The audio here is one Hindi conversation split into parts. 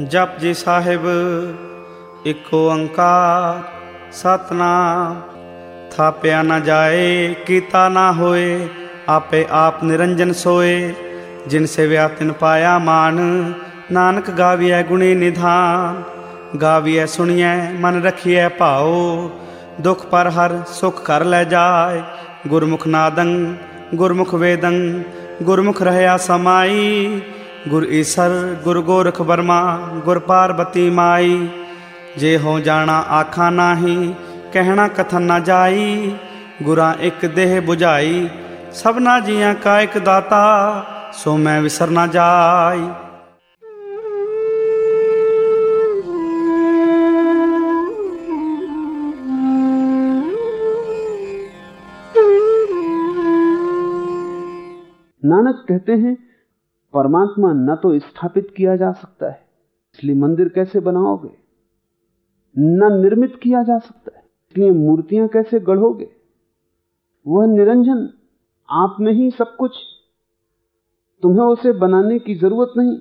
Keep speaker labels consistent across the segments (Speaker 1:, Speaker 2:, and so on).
Speaker 1: ਜਪ ਜੀ ਸਾਹਿਬ ਇੱਕ ਓੰਕਾਰ ਸਤਨਾਮ ਥਾਪਿਆ ਨਾ ਜਾਏ ਕੀਤਾ ਨਾ ਹੋਏ ਆਪੇ ਆਪ ਨਿਰੰਜਨ ਸੋਏ ਜਿਨ ਸੇਵਿਆ ਤਿਨ ਪਾਇਆ ਮਾਨ ਨਾਨਕ ਗਾਵੀਐ ਗੁਣੀ ਨਿਧਾਨ ਗਾਵੀਐ ਸੁਣੀਐ ਮਨ ਰਖੀਐ ਭਾਉ ਦੁਖ ਪਰ ਹਰ ਸੁਖ ਕਰ ਲੈ ਜਾਏ ਗੁਰਮੁਖ ਨਾਦੰ ਗੁਰਮੁਖ ਵੇਦੰ ਗੁਰਮੁਖ ਰਹਿਆ ਸਮਾਈ गुर ईसर, गुर गोरख वर्मा, गुर पार्वती माई। जे हो जाना आखा नाही, कहना कथन ना जाई। गुरा एक देह बुझाई, सबना जिया का एक दाता, सो मैं विसर ना जाई।
Speaker 2: नानक कहते हैं परमात्मा न तो स्थापित किया जा सकता है। इसलिए मंदिर कैसे बनाओगे? न निर्मित किया जा सकता है। इसलिए मूर्तियाँ कैसे गढ़ोगे? वह निरंजन, आप में ही सब कुछ। तुम्हें उसे बनाने की ज़रूरत नहीं।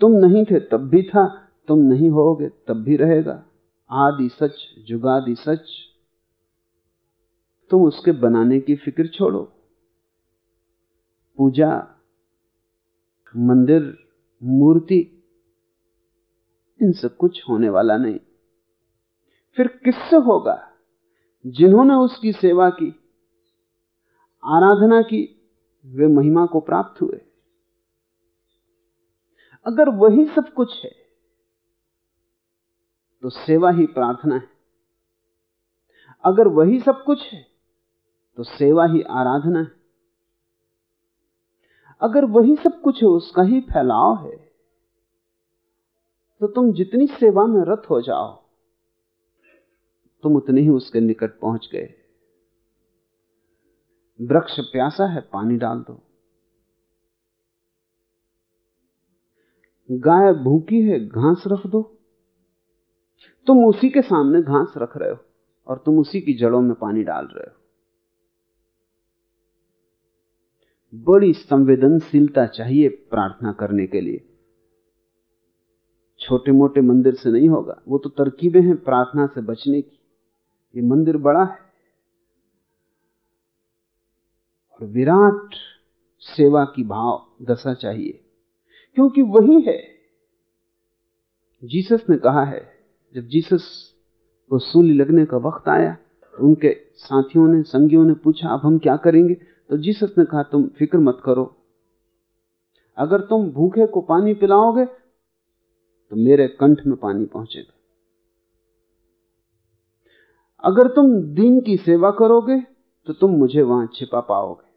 Speaker 2: तुम नहीं थे तब भी था, तुम नहीं होगे तब भी रहेगा। आदि सच, जुगादि सच। तुम उसके बनाने की फ़िक्र छोड़ो। पूजा मंदिर, मूर्ति इनसे कुछ होने वाला नहीं। फिर किससे होगा? जिन्होंने उसकी सेवा की, आराधना की, वे महिमा को प्राप्त हुए। अगर वही सब कुछ है तो सेवा ही प्रार्थना है। अगर वही सब कुछ है तो सेवा ही आराधना है। अगर वही सब कुछ है, उसका ही फैलाव है तो तुम जितनी सेवा में रत हो जाओ, तुम उतने ही उसके निकट पहुँच गए। वृक्ष प्यासा है, पानी डाल दो। गाय भूखी है, घास रख दो। तुम उसी के सामने घास रख रहे हो, और तुम उसी की जड़ों में पानी डाल रहे हो। बड़ी संवेदनशीलता चाहिए प्रार्थना करने के लिए। छोटे मोटे मंदिर से नहीं होगा, वो तो तरकीबें हैं प्रार्थना से बचने की। ये मंदिर बड़ा है। और विराट सेवा की भाव, दशा चाहिए। क्योंकि वही है। जीसस ने कहा है, जब जीसस को सूली लगने का वक्त आया तो उनके साथियों ने, संगियों ने पूछा, अब हम क्या करेंगे? तो जीसस ने कहा, तुम फ़िक्र मत करो। अगर तुम भूखे को पानी पिलाओगे तो मेरे कंठ में पानी पहुंचेगा। अगर तुम दीन की सेवा करोगे तो तुम मुझे वहाँ छिपा पाओगे।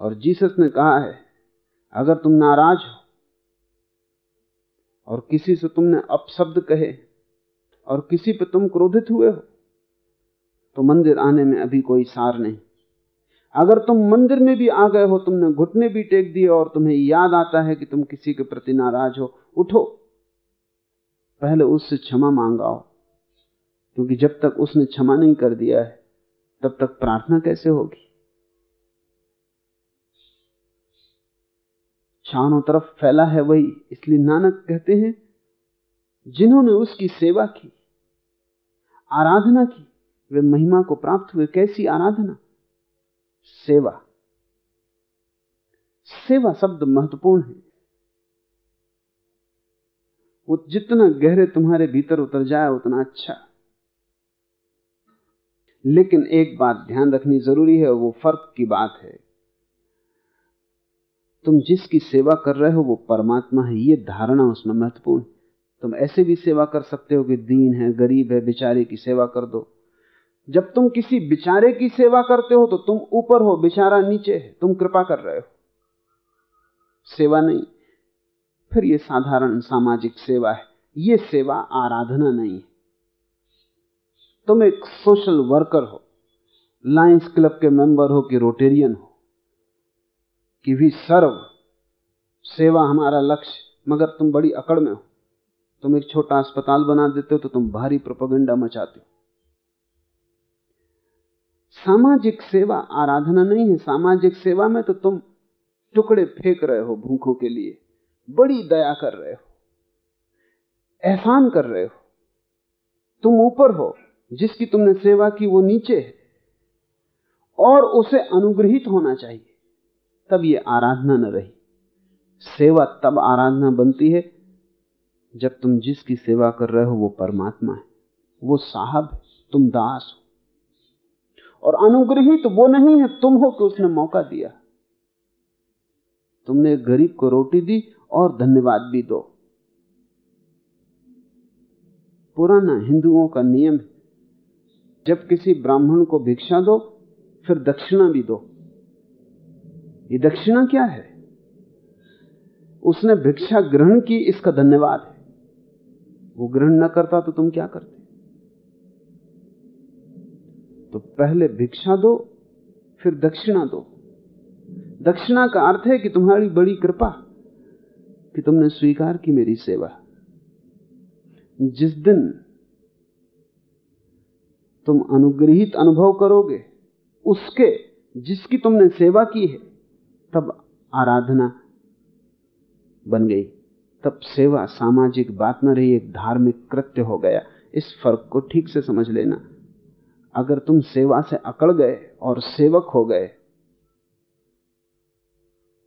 Speaker 2: और जीसस ने कहा है, अगर तुम नाराज़ हो, और किसी से तुमने अपशब्द कहे, और किसी पे तुम क्रोधित हुए हो तो मंदिर आने में अभी कोई सार नहीं। अगर तुम मंदिर में भी आ गए हो, तुमने घुटने भी टेक दिए और तुम्हें याद आता है कि तुम किसी के प्रति नाराज़ हो, उठो। पहले उससे क्षमा मांगाओ, क्योंकि जब तक उसने क्षमा नहीं कर दिया है, तब तक प्रार्थना कैसे होगी? चारों तरफ़ फैला है वही, इसलिए नानक कहते हैं, जिन्होंने उसकी सेवा की, आराधना की, वे महिमा को प्राप्त हुए, कैसी आराधना? सेवा। सेवा शब्द महत्वपूर्ण है। वो जितना गहरे तुम्हारे भीतर उतर जाए, उतना अच्छा। लेकिन एक बात ध्यान रखनी ज़रूरी है, वो फ़र्क की बात है। तुम जिसकी सेवा कर रहे हो, वो परमात्मा है। ये धारणा उसमें महत्वपूर्ण तुम ऐसे भी सेवा कर सकते हो कि दीन है, गरीब है, बेचारे की सेवा कर दो। जब तुम किसी बिचारे की सेवा करते हो तो तुम ऊपर हो, बेचारा नीचे है, तुम कृपा कर रहे हो। सेवा नहीं, फिर यह साधारण सामाजिक सेवा है यह सेवा आराधना नहीं है। तुम एक सोशल वर्कर हो, लायंस क्लब के मेंबर हो कि रोटेरियन हो, कि भी सर्व, सेवा हमारा लक्ष्य, मगर तुम बड़ी अकड़ में हो। तुम एक छोटा अस्पताल बना देते हो तो तुम भारी प्रोपोगंडा मचाते हो। सामाजिक सेवा आराधना नहीं है। सामाजिक सेवा में तो तुम टुकड़े फेंक रहे हो भूखों के लिए। बड़ी दया कर रहे हो। एहसान कर रहे हो। तुम ऊपर हो। जिसकी तुमने सेवा की वो नीचे है। और उसे अनुग्रहित होना चाहिए। तब ये आराधना न रही। सेवा तब आराधना बनती है, जब तुम जिसकी सेवा कर रहे हो वो परमात्मा है। वो साहब तुम दास हो। और अनुग्रहित तो वो नहीं है, तुम हो कि उसने मौका दिया। तुमने गरीब को रोटी दी और धन्यवाद भी दो। पुराना हिंदुओं का नियम है, जब किसी ब्राह्मण को भिक्षा दो, फिर दक्षिणा भी दो। ये दक्षिणा क्या है? उसने भिक्षा ग्रहण की, इसका धन्यवाद है। वो ग्रहण न करता तो तुम क्या करते? तो पहले भिक्षा दो, फिर दक्षिणा दो। दक्षिणा का अर्थ है कि तुम्हारी बड़ी कृपा, कि तुमने स्वीकार की मेरी सेवा। जिस दिन तुम अनुग्रहित अनुभव करोगे, उसके जिसकी तुमने सेवा की है, तब आराधना बन गई। तब सेवा, सामाजिक बात न रही, एक धार्मिक कृत्य हो गया। इस फ़र्क को ठीक से समझ लेना। अगर तुम सेवा से अकड़ गए और सेवक हो गए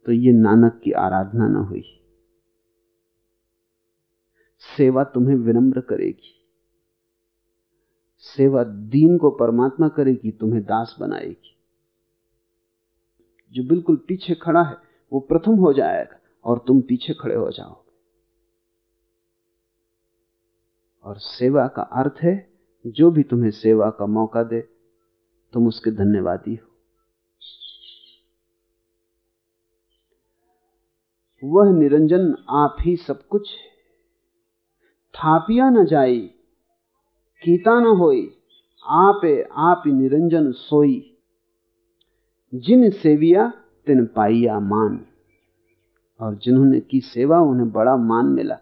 Speaker 2: तो ये नानक की आराधना न हुई। सेवा तुम्हें विनम्र करेगी। सेवा दीन को परमात्मा करेगी, तुम्हें दास बनाएगी। जो बिल्कुल पीछे खड़ा है, वो प्रथम हो जाएगा और तुम पीछे खड़े हो जाओगे। और सेवा का अर्थ है जो भी तुम्हें सेवा का मौका दे, तुम उसके धन्यवादी हो। वह निरंजन आप ही सब कुछ थापिया न जाई, कीता न होई, आपे आप निरंजन सोई। जिन सेविया, तिन पाइया मान। और जिन्होंने की सेवा, उन्हें बड़ा मान मिला,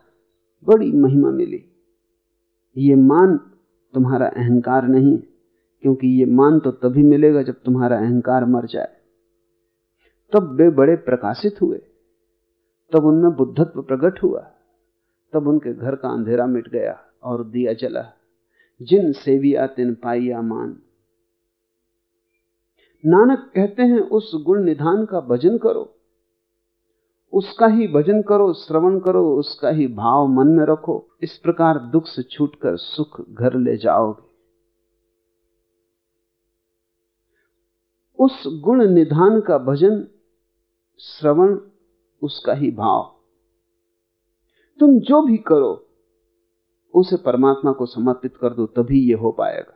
Speaker 2: बड़ी महिमा मिली। ये मान तुम्हारा अहंकार नहीं, क्योंकि ये मान तो तभी मिलेगा जब तुम्हारा अहंकार मर जाए। तब वे बड़े प्रकाशित हुए। तब उनमें बुद्धत्व प्रकट हुआ। तब उनके घर का अंधेरा मिट गया और दिया जला। जिन सेविया तिन पाइया मान। नानक कहते हैं, उस गुण निधान का भजन करो। उसका ही भजन करो, श्रवण करो, उसका ही भाव मन में रखो। इस प्रकार दुख से छूटकर सुख घर ले जाओगे। उस गुण निधान का भजन, श्रवण, उसका ही भाव। तुम जो भी करो, उसे परमात्मा को समर्पित कर दो, तभी यह हो पाएगा।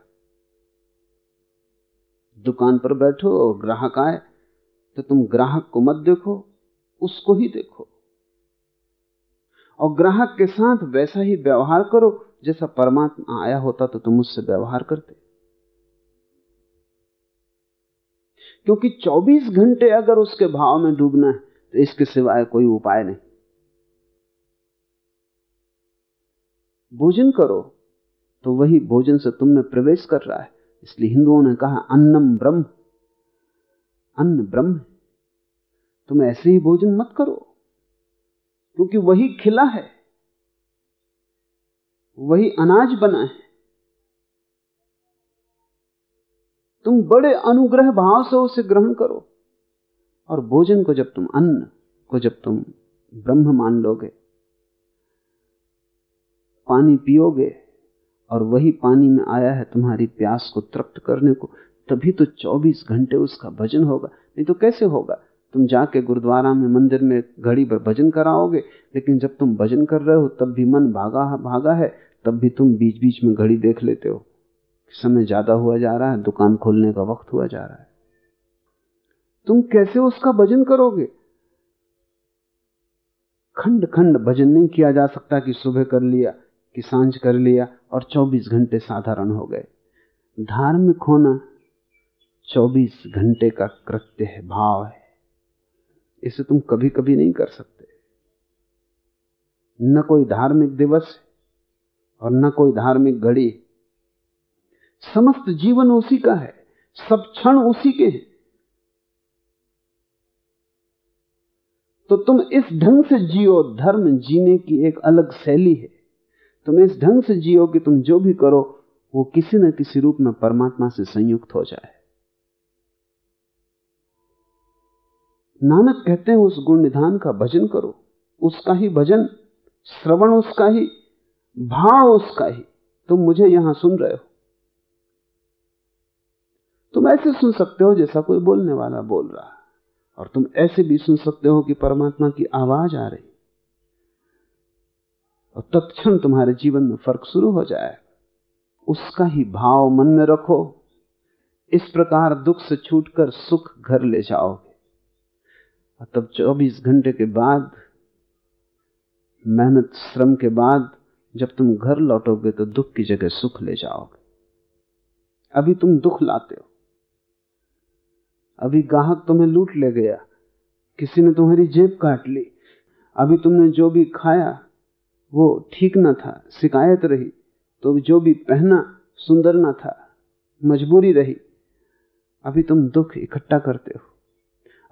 Speaker 2: दुकान पर बैठो और ग्राहक आए तो तुम ग्राहक को मत देखो उसको ही देखो। और ग्राहक के साथ वैसा ही व्यवहार करो, जैसा परमात्मा आया होता तो तुम उससे व्यवहार करते। क्योंकि 24 घंटे अगर उसके भाव में डूबना है तो इसके सिवाय कोई उपाय नहीं। भोजन करो तो वही भोजन से तुम में प्रवेश कर रहा है। इसलिए हिंदुओं ने कहा, अन्नम ब्रह्म। अन्न ब्रह्म तुम ऐसे ही भोजन मत करो, क्योंकि वही खिला है, वही अनाज बना है। तुम बड़े अनुग्रह भाव से उसे ग्रहण करो, और भोजन को जब तुम, अन्न को जब तुम ब्रह्म मान लोगे, पानी पियोगे, और वही पानी में आया है तुम्हारी प्यास को तृप्त करने को, तभी तो 24 घंटे उसका भजन होगा, नहीं तो कैसे होगा? तुम जाके गुरुद्वारा में मंदिर में घड़ी पर भजन कराओगे, लेकिन जब तुम भजन कर रहे हो, तब भी मन भागा भागा है, तब भी तुम बीच बीच में घड़ी देख लेते हो। समय ज़्यादा हुआ जा रहा है, दुकान खोलने का वक्त हुआ जा रहा है। तुम कैसे उसका भजन करोगे? खंड खंड भजन नहीं किया जा सकता कि सुबह कर लिया, कि साँझ कर लिया, और 24 घंटे साधारण हो गए। धार्मिक होना 24 घंटे का कृत्य है, भाव है। इसे तुम कभी कभी नहीं कर सकते। न कोई धार्मिक दिवस और न कोई धार्मिक घड़ी। समस्त जीवन उसी का है, सब क्षण उसी के हैं। तो तुम इस ढंग से जियो, धर्म जीने की एक अलग शैली है। तुम इस ढंग से जियो कि तुम जो भी करो, वो किसी न किसी रूप में परमात्मा से संयुक्त हो जाए। नानक कहते हैं, उस गुण निधान का भजन करो। उसका ही भजन, श्रवण उसका ही, भाव उसका ही। तुम मुझे यहाँ सुन रहे हो। तुम ऐसे सुन सकते हो जैसा कोई बोलने वाला बोल रहा और तुम ऐसे भी सुन सकते हो कि परमात्मा की आवाज़ आ रही। और तत्क्षण तुम्हारे जीवन में फ़र्क शुरू हो जाए। उसका ही भाव मन में रखो। इस प्रकार दुख से छूटकर सुख घर ले जाओगे। और तब 24 घंटे के बाद, मेहनत, श्रम के बाद, जब तुम घर लौटोगे तो दुख की जगह सुख ले जाओगे। अभी तुम दुख लाते हो। अभी ग्राहक तुम्हें लूट ले गया। किसी ने तुम्हारी जेब काट ली। अभी तुमने जो भी खाया, वो ठीक ना था, शिकायत रही तो जो भी पहना, सुंदर ना था, मजबूरी रही। अभी तुम दुख इकट्ठा करते हो।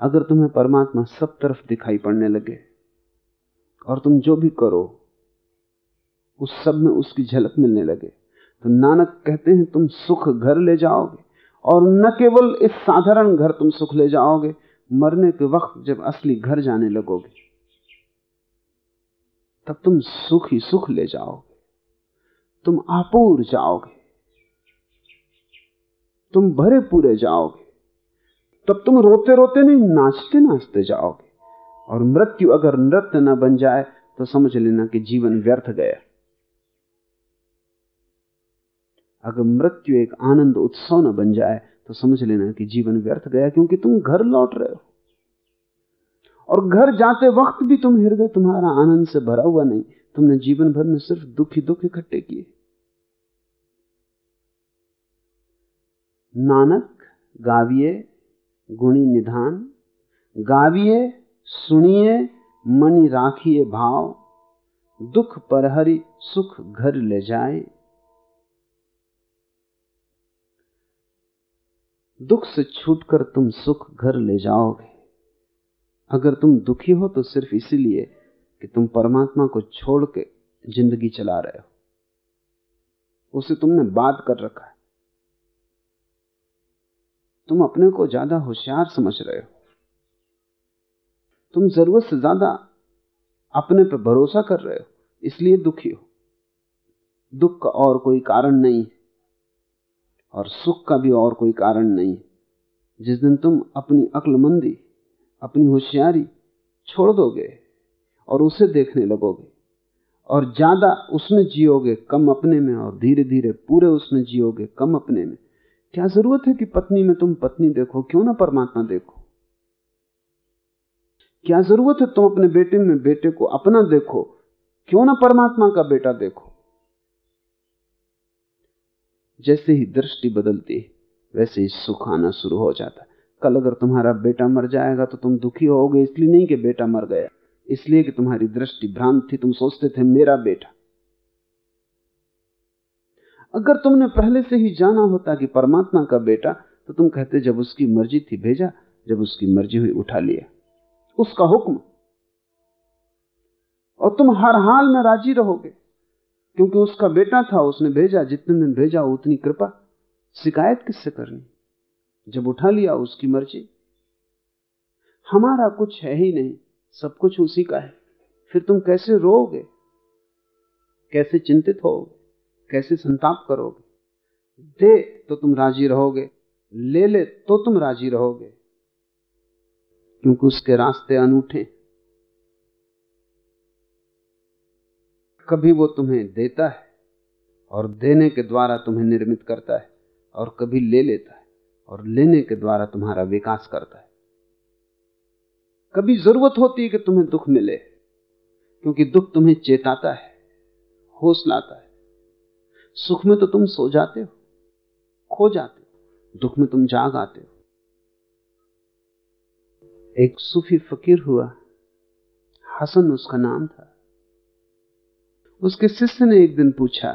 Speaker 2: अगर तुम्हें परमात्मा सब तरफ़ दिखाई पड़ने लगे और तुम जो भी करो, उस सब में उसकी झलक मिलने लगे तो नानक कहते हैं, तुम सुख घर ले जाओगे और न केवल इस साधारण घर तुम सुख ले जाओगे, मरने के वक्त जब असली घर जाने लगोगे, तब तुम सुख ही सुख ले जाओगे, तुम आपूर जाओगे, तुम भरे पूरे जाओगे। तब तुम रोते रोते नहीं नाचते नाचते जाओगे। और मृत्यु अगर नृत्य न बन जाए तो समझ लेना कि जीवन व्यर्थ गया। अगर मृत्यु एक आनंद उत्सव न बन जाए तो समझ लेना कि जीवन व्यर्थ गया, क्योंकि तुम घर लौट रहे हो। और घर जाते वक्त भी तुम हृदय तुम्हारा आनंद से भरा हुआ नहीं, तुमने जीवन भर में सिर्फ़ दुख ही दुख इकट्ठे किए। नानक गाविये गुणी निधान गाविये सुनिए मनी राखिए भाव, दुख परहरी, सुख घर ले जाए। दुख से छूटकर तुम सुख घर ले जाओगे। अगर तुम दुखी हो तो सिर्फ़ इसीलिए कि तुम परमात्मा को छोड़ के ज़िंदगी चला रहे हो। उसे तुमने बात कर रखा है। तुम अपने को ज़्यादा होशियार समझ रहे हो। तुम ज़रूरत से ज़्यादा अपने पर भरोसा कर रहे हो, इसलिए दुखी हो। दुख का और कोई कारण नहीं और सुख का भी और कोई कारण नहीं जिस दिन तुम अपनी अक्लमंदी, अपनी होशियारी छोड़ दोगे और उसे देखने लगोगे, और ज़्यादा उसमें जियोगे, कम अपने में, और धीरे धीरे पूरे उसमें जियोगे, कम अपने में क्या ज़रूरत है कि पत्नी में तुम पत्नी देखो? क्यों ना परमात्मा देखो? क्या ज़रूरत है तुम अपने बेटे में बेटे को अपना देखो? क्यों ना परमात्मा का बेटा देखो? जैसे ही दृष्टि बदलती है, वैसे ही सुख आना शुरू हो जाता है। कल अगर तुम्हारा बेटा मर जाएगा तो तुम दुखी होगे, इसलिए नहीं कि बेटा मर गया। इसलिए कि तुम्हारी दृष्टि भ्रांत थी, तुम सोचते थे, मेरा बेटा। अगर तुमने पहले से ही जाना होता कि परमात्मा का बेटा तो तुम कहते जब उसकी मर्ज़ी थी भेजा, जब उसकी मर्ज़ी हुई उठा लिया। उसका हुक्म। और तुम हर हाल में राज़ी रहोगे। क्योंकि उसका बेटा था, उसने भेजा, जितने दिन भेजा, उतनी कृपा। शिकायत किससे करनी? जब उठा लिया उसकी मर्ज़ी। हमारा कुछ है ही नहीं, सब कुछ उसी का है। फिर तुम कैसे रोओगे? कैसे चिंतित होगे कैसे संताप करोगे? दे तो तुम राज़ी रहोगे, ले ले तो तुम राज़ी रहोगे। क्योंकि उसके रास्ते अनूठे कभी वो तुम्हें देता है और देने के द्वारा तुम्हें निर्मित करता है और कभी ले लेता है और लेने के द्वारा तुम्हारा विकास करता है। कभी ज़रूरत होती है कि तुम्हें दुख मिले, क्योंकि दुख तुम्हें चेताता है होश लाता है। सुख में तो तुम सो जाते हो, खो जाते हो, दुख में तुम जाग आते हो। एक सूफी फकीर हुआ, हसन उसका नाम था। उसके शिष्य ने एक दिन पूछा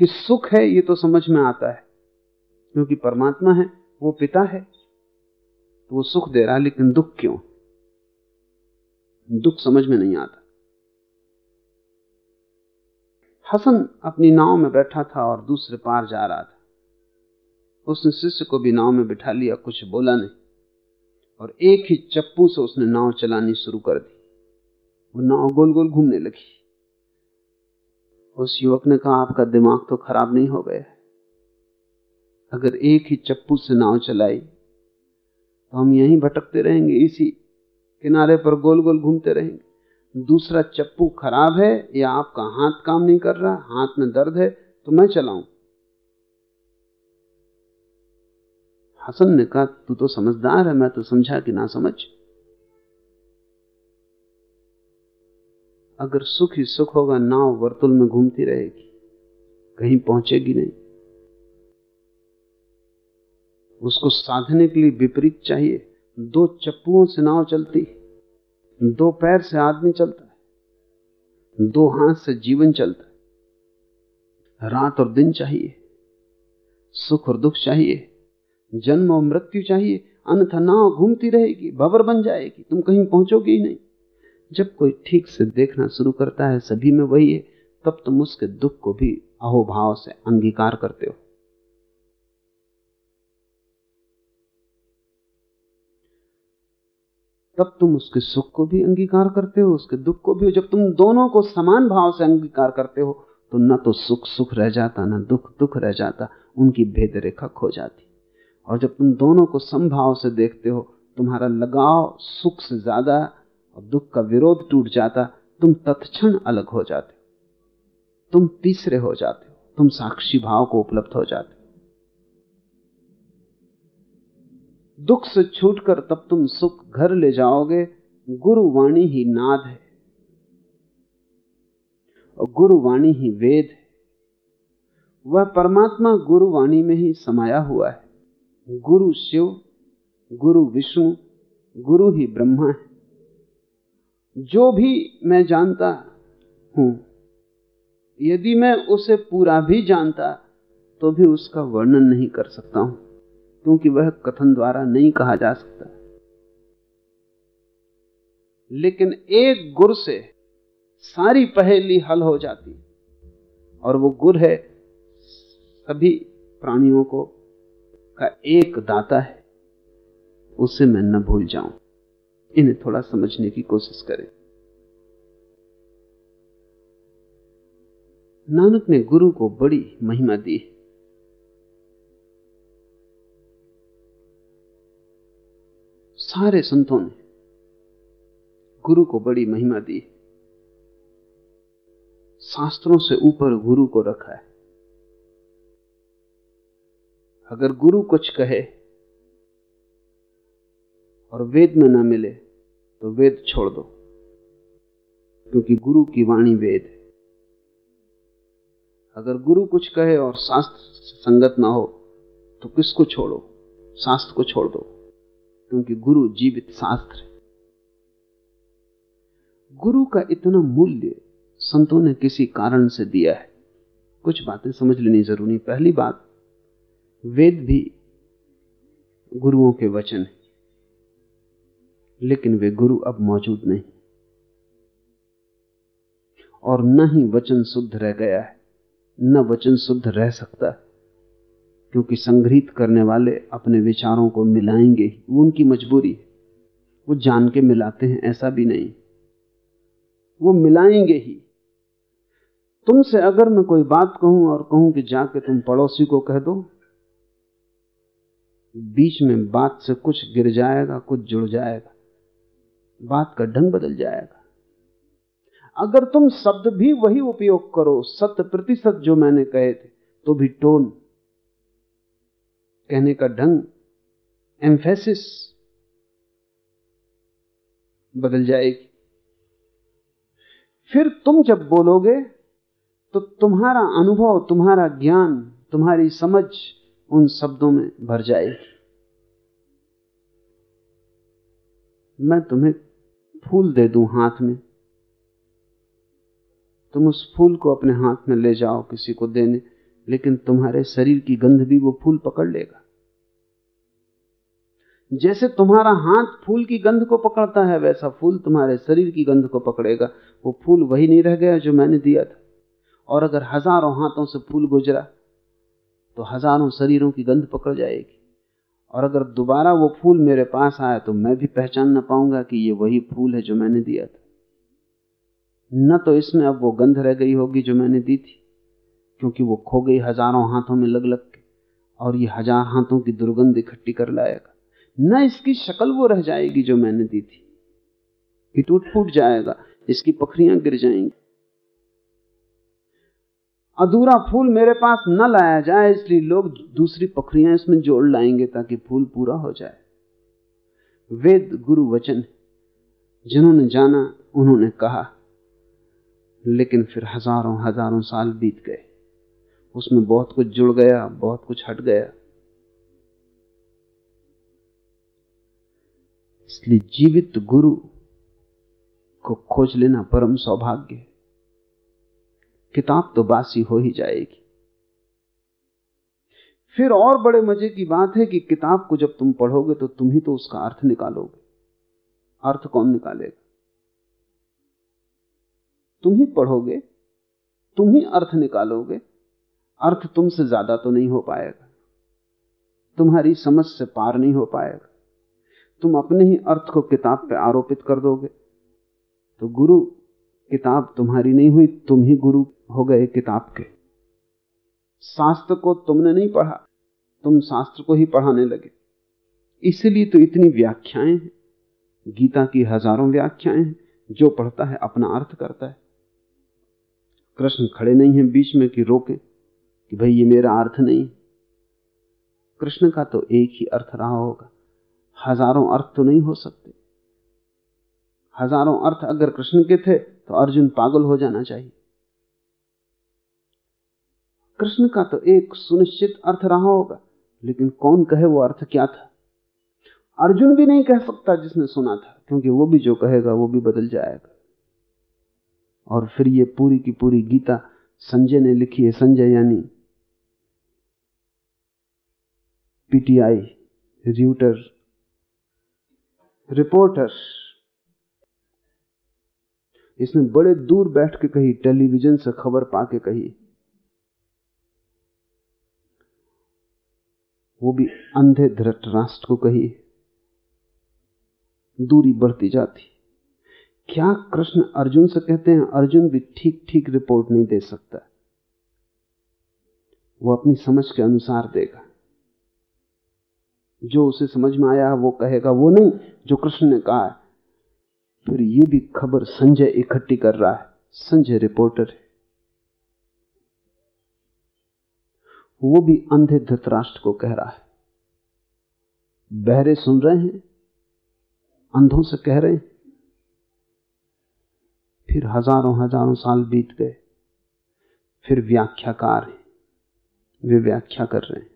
Speaker 2: कि सुख है, ये तो समझ में आता है, क्योंकि परमात्मा है, वो पिता है तो वो सुख दे रहा है, लेकिन दुख क्यों? दुख समझ में नहीं आता। हसन अपनी नाव में बैठा था और दूसरे पार जा रहा था। उसने शिष्य को भी नाव में बिठा लिया, कुछ बोला नहीं। और एक ही चप्पू से उसने नाव चलानी शुरू कर दी। वो नाव गोल गोल घूमने लगी। उस युवक ने कहा, आपका दिमाग तो खराब नहीं हो गया अगर एक ही चप्पू से नाव चलाई तो हम यहीं भटकते रहेंगे, इसी किनारे पर गोल गोल घूमते रहेंगे। दूसरा चप्पू खराब है या आपका हाथ काम नहीं कर रहा, हाथ में दर्द है तो मैं चलाऊं। हसन ने कहा, तू तो समझदार है, मैं तो समझा कि ना समझ। अगर सुख ही सुख होगा, नाव वर्तुल में घूमती रहेगी, कहीं पहुंचेगी नहीं। उसको साधने के लिए विपरीत चाहिए। दो चप्पुओं से नाव चलती दो पैर से आदमी चलता है, दो हाथ से जीवन चलता है। रात और दिन चाहिए, सुख और दुख चाहिए, जन्म और मृत्यु चाहिए, अन्यथा नाव घूमती रहेगी, भवर बन जाएगी, तुम कहीं पहुंचोगे ही नहीं। जब कोई ठीक से देखना शुरू करता है, सभी में वही है, तब तुम उसके दुख को भी अहोभाव से अंगीकार करते हो। तब तुम उसके सुख को भी अंगीकार करते हो, उसके दुख को भी जब तुम दोनों को समान भाव से अंगीकार करते हो तो न तो सुख सुख रह जाता, न दुख दुख रह जाता, उनकी भेद रेखा खो जाती। और जब तुम दोनों को समभाव से देखते हो, तुम्हारा लगाव सुख से ज़्यादा और दुख का विरोध टूट जाता, तुम तत्क्षण अलग हो जाते हो। तुम तीसरे हो जाते हो, तुम साक्षी भाव को उपलब्ध हो जाते हो। दुख से छूटकर तब तुम सुख घर ले जाओगे। गुरुवाणी ही नाद है। और गुरुवाणी ही वेद है। वह परमात्मा गुरुवाणी में ही समाया हुआ है। गुरु शिव, गुरु विष्णु, गुरु ही ब्रह्मा है। जो भी मैं जानता हूँ, यदि मैं उसे पूरा भी जानता तो भी उसका वर्णन नहीं कर सकता हूँ। क्योंकि वह कथन द्वारा नहीं कहा जा सकता। लेकिन एक गुर से सारी पहेली हल हो जाती और वो गुर है सभी प्राणियों को का एक दाता है। उसे मैं न भूल जाऊँ। इन्हें थोड़ा समझने की कोशिश करें। नानक ने गुरु को बड़ी महिमा दी सारे संतों ने गुरु को बड़ी महिमा दी। शास्त्रों से ऊपर गुरु को रखा है। अगर गुरु कुछ कहे और वेद में ना मिले तो वेद छोड़ दो, क्योंकि गुरु की वाणी वेद है। अगर गुरु कुछ कहे और शास्त्र संगत ना हो तो किसको छोड़ो? शास्त्र को छोड़ दो। क्योंकि गुरु जीवित शास्त्र है। गुरु का इतना मूल्य संतों ने किसी कारण से दिया है। कुछ बातें समझ लेनी ज़रूरी। पहली बात, वेद भी गुरुओं के वचन है, लेकिन वे गुरु अब मौजूद नहीं। और न ही वचन शुद्ध रह गया है, न वचन शुद्ध रह सकता क्योंकि संग्रहित करने वाले अपने विचारों को मिलाएँगे वो उनकी मजबूरी वो जान के मिलाते हैं, ऐसा भी नहीं। वो मिलाएँगे ही। तुमसे अगर मैं कोई बात कहूँ और कहूँ कि जाके तुम पड़ोसी को कह दो, बीच में बात से कुछ गिर जाएगा, कुछ जुड़ जाएगा। बात का ढंग बदल जाएगा। अगर तुम शब्द भी वही उपयोग करो शत प्रतिशत जो मैंने कहे थे तो भी टोन कहने का ढंग एम्फेसिस बदल जाएगी। फिर तुम जब बोलोगे तो तुम्हारा अनुभव, तुम्हारा ज्ञान, तुम्हारी समझ उन शब्दों में भर जाएगी। मैं तुम्हें फूल दे दूँ हाथ में। तुम उस फूल को अपने हाथ में ले जाओ किसी को देने, लेकिन तुम्हारे शरीर की गंध भी वो फूल पकड़ लेगा। जैसे तुम्हारा हाथ फूल की गंध को पकड़ता है, वैसा फूल तुम्हारे शरीर की गंध को पकड़ेगा। वो फूल वही नहीं रह गया जो मैंने दिया था। और अगर हज़ारों हाथों से फूल गुजरा तो हज़ारों शरीरों की गंध पकड़ जाएगी। और अगर दोबारा वो फूल मेरे पास आया तो मैं भी पहचान न पाऊँगा कि ये वही फूल है जो मैंने दिया था। न तो इसमें अब वो गंध रह गई होगी जो मैंने दी थी, क्योंकि वो खो गई हज़ारों हाथों में लग लग के, और ये हज़ार हाथों की दुर्गंध इकट्ठी कर लाएगा। न इसकी शक्ल वो रह जाएगी जो मैंने दी थी। कि टूट फूट जाएगा, इसकी पखरियाँ गिर जाएँगी। अधूरा फूल मेरे पास न लाया जाए, इसलिए लोग दूसरी पखरियाँ इसमें जोड़ लाएँगे ताकि फूल पूरा हो जाए। वेद गुरु वचन जिन्होंने जाना, उन्होंने कहा। लेकिन फिर हज़ारों हज़ारों साल बीत गए। उसमें बहुत कुछ जुड़ गया, बहुत कुछ हट गया। इसलिए जीवित गुरु को खोज लेना परम सौभाग्य है। किताब तो बासी हो ही जाएगी। फिर और बड़े मज़े की बात है कि किताब को जब तुम पढ़ोगे तो तुम ही तो उसका अर्थ निकालोगे। अर्थ कौन निकालेगा? तुम ही पढ़ोगे, तुम ही अर्थ निकालोगे, अर्थ तुमसे ज़्यादा तो नहीं हो पाएगा। तुम्हारी समझ से पार नहीं हो पाएगा। तुम अपने ही अर्थ को किताब पे आरोपित कर दोगे। तो गुरु, किताब तुम्हारी नहीं हुई, तुम ही गुरु हो गए किताब के। शास्त्र को तुमने नहीं पढ़ा, तुम शास्त्र को ही पढ़ाने लगे। इसलिए तो इतनी व्याख्याएँ हैं। गीता की हज़ारों व्याख्याएँ हैं, जो पढ़ता है, अपना अर्थ करता है। कृष्ण खड़े नहीं हैं बीच में कि रोके, कि भाई ये मेरा अर्थ नहीं कृष्ण का तो एक ही अर्थ रहा होगा। हज़ारों अर्थ तो नहीं हो सकते। हज़ारों अर्थ अगर कृष्ण के थे तो अर्जुन पागल हो जाना चाहिए। कृष्ण का तो एक सुनिश्चित अर्थ रहा होगा, लेकिन कौन कहे वो अर्थ क्या था? अर्जुन भी नहीं कह सकता जिसने सुना था, क्योंकि वो भी जो कहेगा, वो भी बदल जाएगा। और फिर ये पूरी की पूरी गीता संजय ने लिखी है, संजय यानी पीटीआई, रियूटर रिपोर्टर इसने बड़े दूर बैठ के कही, टेलीविज़न से खबर पाके कही। वो भी अंधे धृत राष्ट्र को कही। दूरी बढ़ती जाती। क्या कृष्ण अर्जुन से कहते हैं, अर्जुन भी ठीक ठीक रिपोर्ट नहीं दे सकता? वो अपनी समझ के अनुसार देगा। जो उसे समझ में आया, वो कहेगा, वो नहीं, जो कृष्ण ने कहा है। फिर ये भी खबर संजय इकट्ठी कर रहा है। संजय रिपोर्टर है। वो भी अंधे धृतराष्ट्र को कह रहा है। बहरे सुन रहे हैं, अंधों से कह रहे हैं। फिर हज़ारों हज़ारों साल बीत गए। फिर व्याख्याकार हैं। वे व्याख्या कर रहे हैं।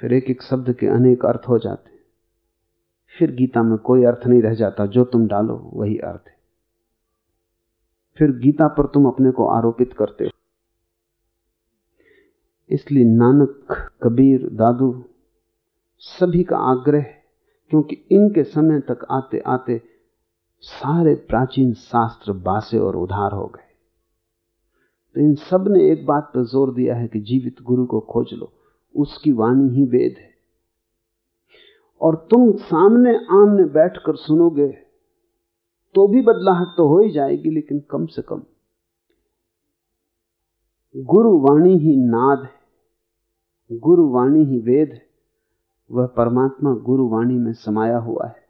Speaker 2: फिर एक एक शब्द के अनेक अर्थ हो जाते फिर गीता में कोई अर्थ नहीं रह जाता, जो तुम डालो, वही अर्थ है। फिर गीता पर तुम अपने को आरोपित करते हो। इसलिए नानक, कबीर, दादू सभी का आग्रह, क्योंकि इनके समय तक आते आते सारे प्राचीन शास्त्र बासे और उधार हो गए। तो इन सबने एक बात पर ज़ोर दिया है कि जीवित गुरु को खोज लो। उसकी वाणी ही वेद है। और तुम सामने आमने बैठकर सुनोगे तो भी बदलाहट तो हो ही जाएगी, लेकिन कम से कम गुरु वाणी ही नाद है, गुरु वाणी ही वेद है, वह परमात्मा गुरु वाणी में समाया हुआ है।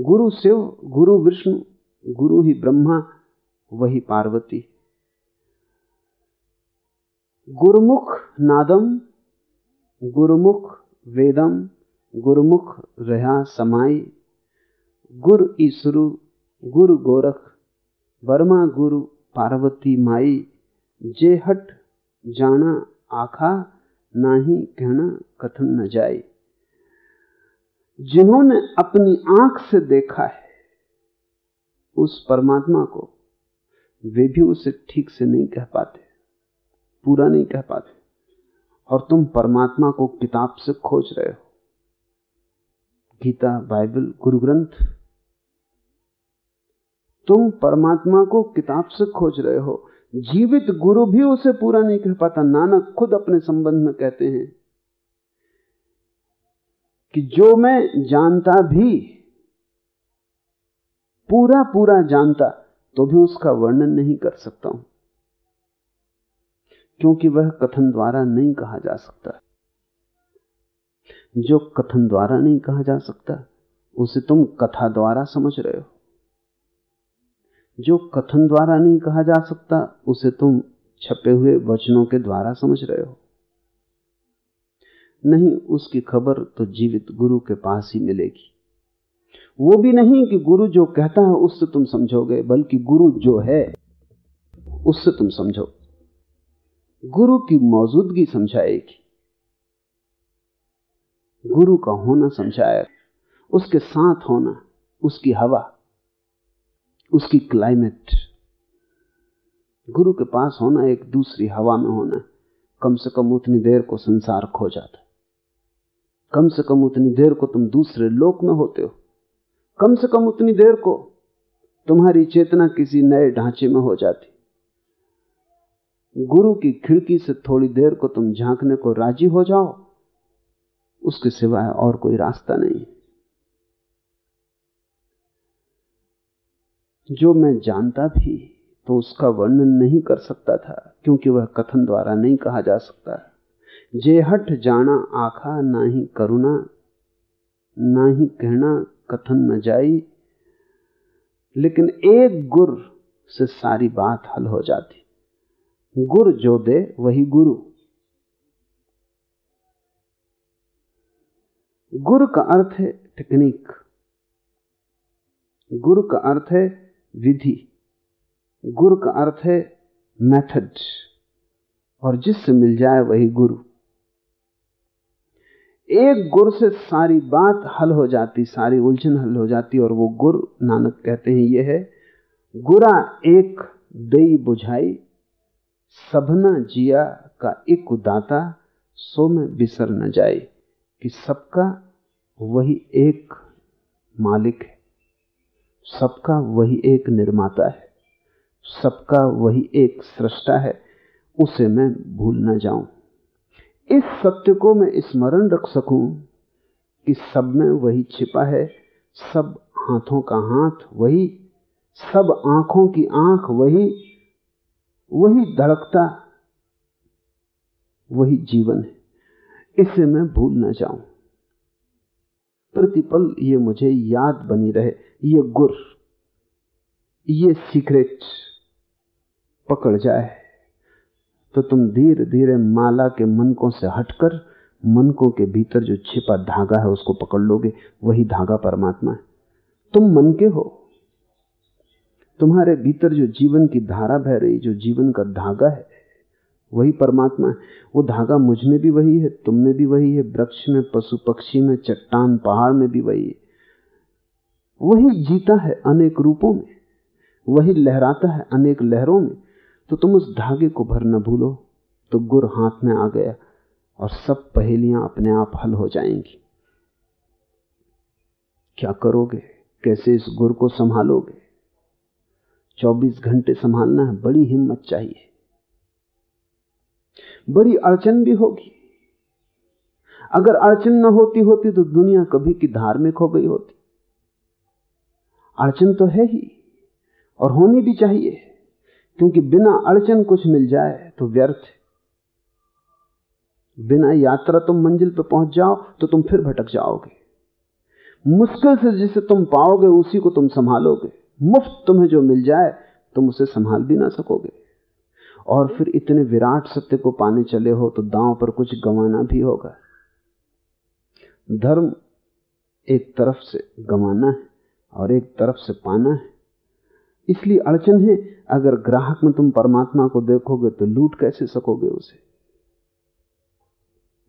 Speaker 2: गुरु शिव, गुरु विष्णु, गुरु ही ब्रह्मा, वही पार्वती। गुरुमुख नादम गुरुमुख वेदम, गुरुमुख रहा समाई। गुरु ईसरु गुरु गोरख, वर्मा गुरु पार्वती माई। जे हट जाना आखा, नाही कहना कथन न जाए जिन्होंने अपनी आँख से देखा है, उस परमात्मा को वे भी उसे ठीक से नहीं कह पाते, पूरा नहीं कह पाते। और तुम परमात्मा को किताब से खोज रहे हो। गीता, बाइबल गुरु ग्रंथ तुम परमात्मा को किताब से खोज रहे हो। जीवित गुरु भी उसे पूरा नहीं कह पाता। नानक खुद अपने संबंध में कहते हैं कि जो मैं जानता भी, पूरा पूरा जानता तो भी उसका वर्णन नहीं कर सकता हूँ। क्योंकि वह कथन द्वारा नहीं कहा जा सकता। जो कथन द्वारा नहीं कहा जा सकता, उसे तुम कथा द्वारा समझ रहे हो। जो कथन द्वारा नहीं कहा जा सकता, उसे तुम छपे हुए वचनों के द्वारा समझ रहे हो। नहीं, उसकी खबर तो जीवित गुरु के पास ही मिलेगी। वो भी नहीं कि गुरु जो कहता है, उससे तुम समझोगे, बल्कि गुरु जो है, उससे तुम समझो। गुरु की मौजूदगी समझाएगी। गुरु का होना समझाएगा उसके साथ होना, उसकी हवा, उसकी क्लाइमेट गुरु के पास होना एक दूसरी हवा में होना, कम से कम उतनी देर को संसार खो जाता कम से कम उतनी देर को तुम दूसरे लोक में होते हो। कम से कम उतनी देर को तुम्हारी चेतना किसी नए ढांचे में हो जाती। गुरु की खिड़की से थोड़ी देर को तुम झांकने को राज़ी हो जाओ, उसके सिवाय और कोई रास्ता नहीं। जो मैं जानता भी तो उसका वर्णन नहीं कर सकता था, क्योंकि वह कथन द्वारा नहीं कहा जा सकता। जे हट जाना, आखा ना ही करुणा ना ही कहना कथन न जाई, लेकिन एक गुर से सारी बात हल हो जाती। गुर जो दे, वही गुरु। गुरु का अर्थ है टेक्निक गुरु का अर्थ है विधि। गुरु का अर्थ है मेथड और जिससे मिल जाए वही गुरु। एक गुर से सारी बात हल हो जाती, सारी उलझन हल हो जाती, और वो गुर, नानक कहते हैं ये है, गुरा एक दई बुझाई सबना जिया का एक उदाता सो में बिसर न जाए कि सबका वही एक मालिक है। सबका वही एक निर्माता है। सबका वही एक सृष्टा है। उसे मैं भूल न जाऊँ। इस सत्य को मैं स्मरण रख सकूँ कि सब में वही छिपा है। सब हाथों का हाथ वही, सब आँखों की आँख वही वही धड़कता, वही जीवन है। इसे मैं भूल ना जाऊँ। प्रतिपल ये मुझे याद बनी रहे, ये गुर, ये सीक्रेट पकड़ जाए तो तुम धीरे धीरे माला के मनकों से हटकर, मनकों के भीतर जो छिपा धागा है उसको पकड़ लोगे, वही धागा परमात्मा है। तुम मन के हो तुम्हारे भीतर जो जीवन की धारा बह रही, जो जीवन का धागा है, वही परमात्मा है। वो धागा मुझमें भी वही है, तुम में भी वही है, वृक्ष में, पशु पक्षी में, चट्टान, पहाड़ में भी वही है। वही जीता है अनेक रूपों में, वही लहराता है अनेक लहरों में। तो तुम उस धागे को भर न भूलो तो गुर हाथ में आ गया और सब पहेलियाँ अपने आप हल हो जाएँगी। क्या करोगे? कैसे इस गुर को संभालोगे? 24 घंटे संभालना है, बड़ी हिम्मत चाहिए। बड़ी अड़चन भी होगी। अगर अड़चन न होती होती तो दुनिया कभी की धार्मिक हो गई होती। अड़चन तो है ही, और होनी भी चाहिए, क्योंकि बिना अड़चन कुछ मिल जाए तो व्यर्थ बिना यात्रा तुम मंजिल पर पहुँच जाओ तो तुम फिर भटक जाओगे। मुश्किल से जिसे तुम पाओगे, उसी को तुम संभालोगे। मुफ़्त तुम्हें जो मिल जाए, तुम उसे संभाल भी ना सकोगे। और फिर इतने विराट सत्य को पाने चले हो तो दांव पर कुछ गंवाना भी होगा। धर्म एक तरफ़ से गंवाना है और एक तरफ़ से पाना है। इसलिए अड़चन है, अगर ग्राहक में तुम परमात्मा को देखोगे तो लूट कैसे सकोगे उसे?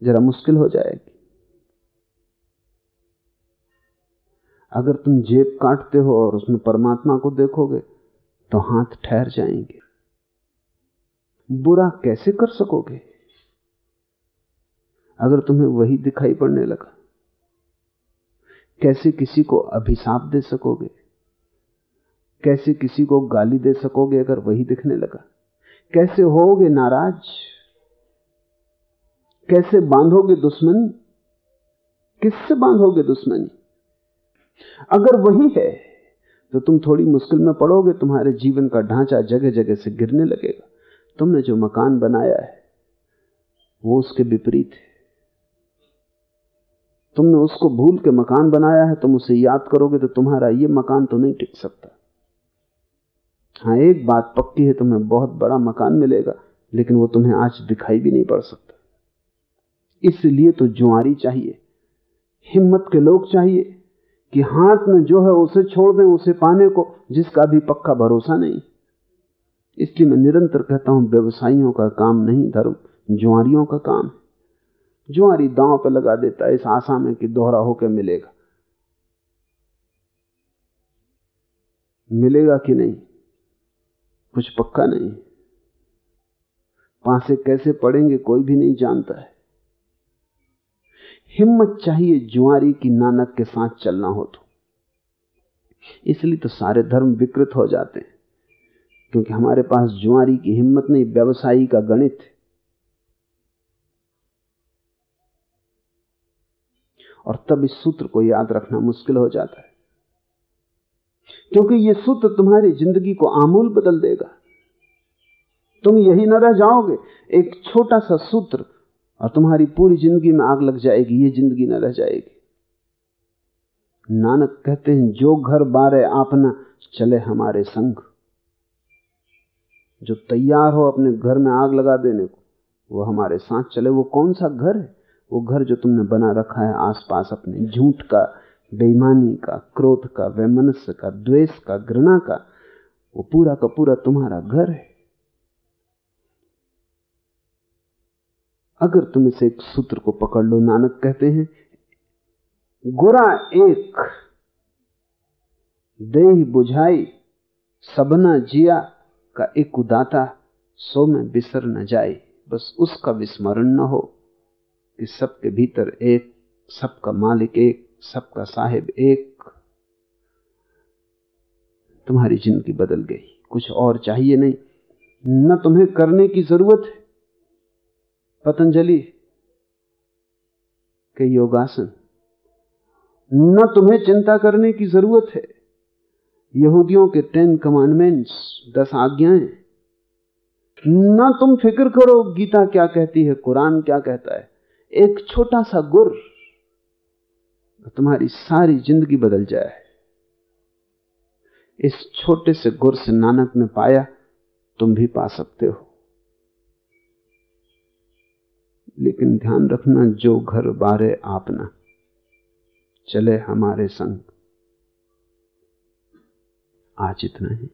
Speaker 2: जरा मुश्किल हो जाएगी। अगर तुम जेब काटते हो और उसमें परमात्मा को देखोगे तो हाथ ठहर जाएँगे। बुरा कैसे कर सकोगे? अगर तुम्हें वही दिखाई पड़ने लगा, कैसे किसी को अभिशाप दे सकोगे? कैसे किसी को गाली दे सकोगे अगर वही दिखने लगा? कैसे होगे नाराज़? कैसे बांधोगे दुश्मनी? किससे बांधोगे दुश्मनी? अगर वही है तो तुम थोड़ी मुश्किल में पड़ोगे, तुम्हारे जीवन का ढांचा जगह जगह से गिरने लगेगा। तुमने जो मकान बनाया है, वो उसके विपरीत है। तुमने उसको भूल के मकान बनाया है, तुम उसे याद करोगे तो तुम्हारा ये मकान तो नहीं टिक सकता। हाँ एक बात पक्की है, तुम्हें बहुत बड़ा मकान मिलेगा, लेकिन वो तुम्हें आज दिखाई भी नहीं पड़ सकता। इसलिए तो जुआरी चाहिए, हिम्मत के लोग चाहिए कि हाथ में जो है उसे छोड़ दें, उसे पाने को, जिसका भी पक्का भरोसा नहीं। इसलिए मैं निरंतर कहता हूँ, व्यवसायियों का काम नहीं, धर्म जुआरियों का काम है। जुआरी दांव पर लगा देता है, इस आशा में कि दोहरा होकर मिलेगा। मिलेगा कि नहीं? कुछ पक्का नहीं। पासे कैसे पड़ेंगे, कोई भी नहीं जानता है। हिम्मत चाहिए जुआरी की नानक के साथ चलना हो तो। इसलिए तो सारे धर्म विकृत हो जाते हैं, क्योंकि हमारे पास जुआरी की हिम्मत नहीं, व्यवसायी का गणित और तब इस सूत्र को याद रखना मुश्किल हो जाता है, क्योंकि यह सूत्र तुम्हारी ज़िंदगी को आमूल बदल देगा। तुम यही न रह जाओगे। एक छोटा सा सूत्र और तुम्हारी पूरी ज़िंदगी में आग लग जाएगी, ये ज़िंदगी न रह जाएगी। नानक कहते हैं, जो घर बारे आपना, चले हमारे संग। जो तैयार हो अपने घर में आग लगा देने को, वो हमारे साथ चले। वो कौन सा घर है? वो घर जो तुमने बना रखा है आसपास अपने झूठ का, बेईमानी का, क्रोध का, वैमनस्य का, द्वेष का, घृणा का, वो पूरा का पूरा तुम्हारा घर है। अगर तुम इसे एक सूत्र को पकड़ लो, नानक कहते हैं, गुरा एक दे बुझाई, सबना जिया का एक उदाता, सो में बिसर न जाए बस उसका विस्मरण न हो कि सबके भीतर एक, सबका मालिक एक, सबका साहिब एक। तुम्हारी ज़िंदगी बदल गई। कुछ और चाहिए नहीं। न तुम्हें करने की ज़रूरत है। पतंजलि के योगासन। न तुम्हें चिंता करने की ज़रूरत है। यहूदियों के टेन कमांडमेंट्स दस आज्ञाएँ। न तुम फ़िक्र करो, गीता क्या कहती है, कुरान क्या कहता है। एक छोटा सा गुर, तुम्हारी सारी ज़िंदगी बदल जाए। इस छोटे से गुर से नानक ने पाया, तुम भी पा सकते हो। लेकिन ध्यान रखना जो घर बारे आपना। चले हमारे संग। आज इतना ही।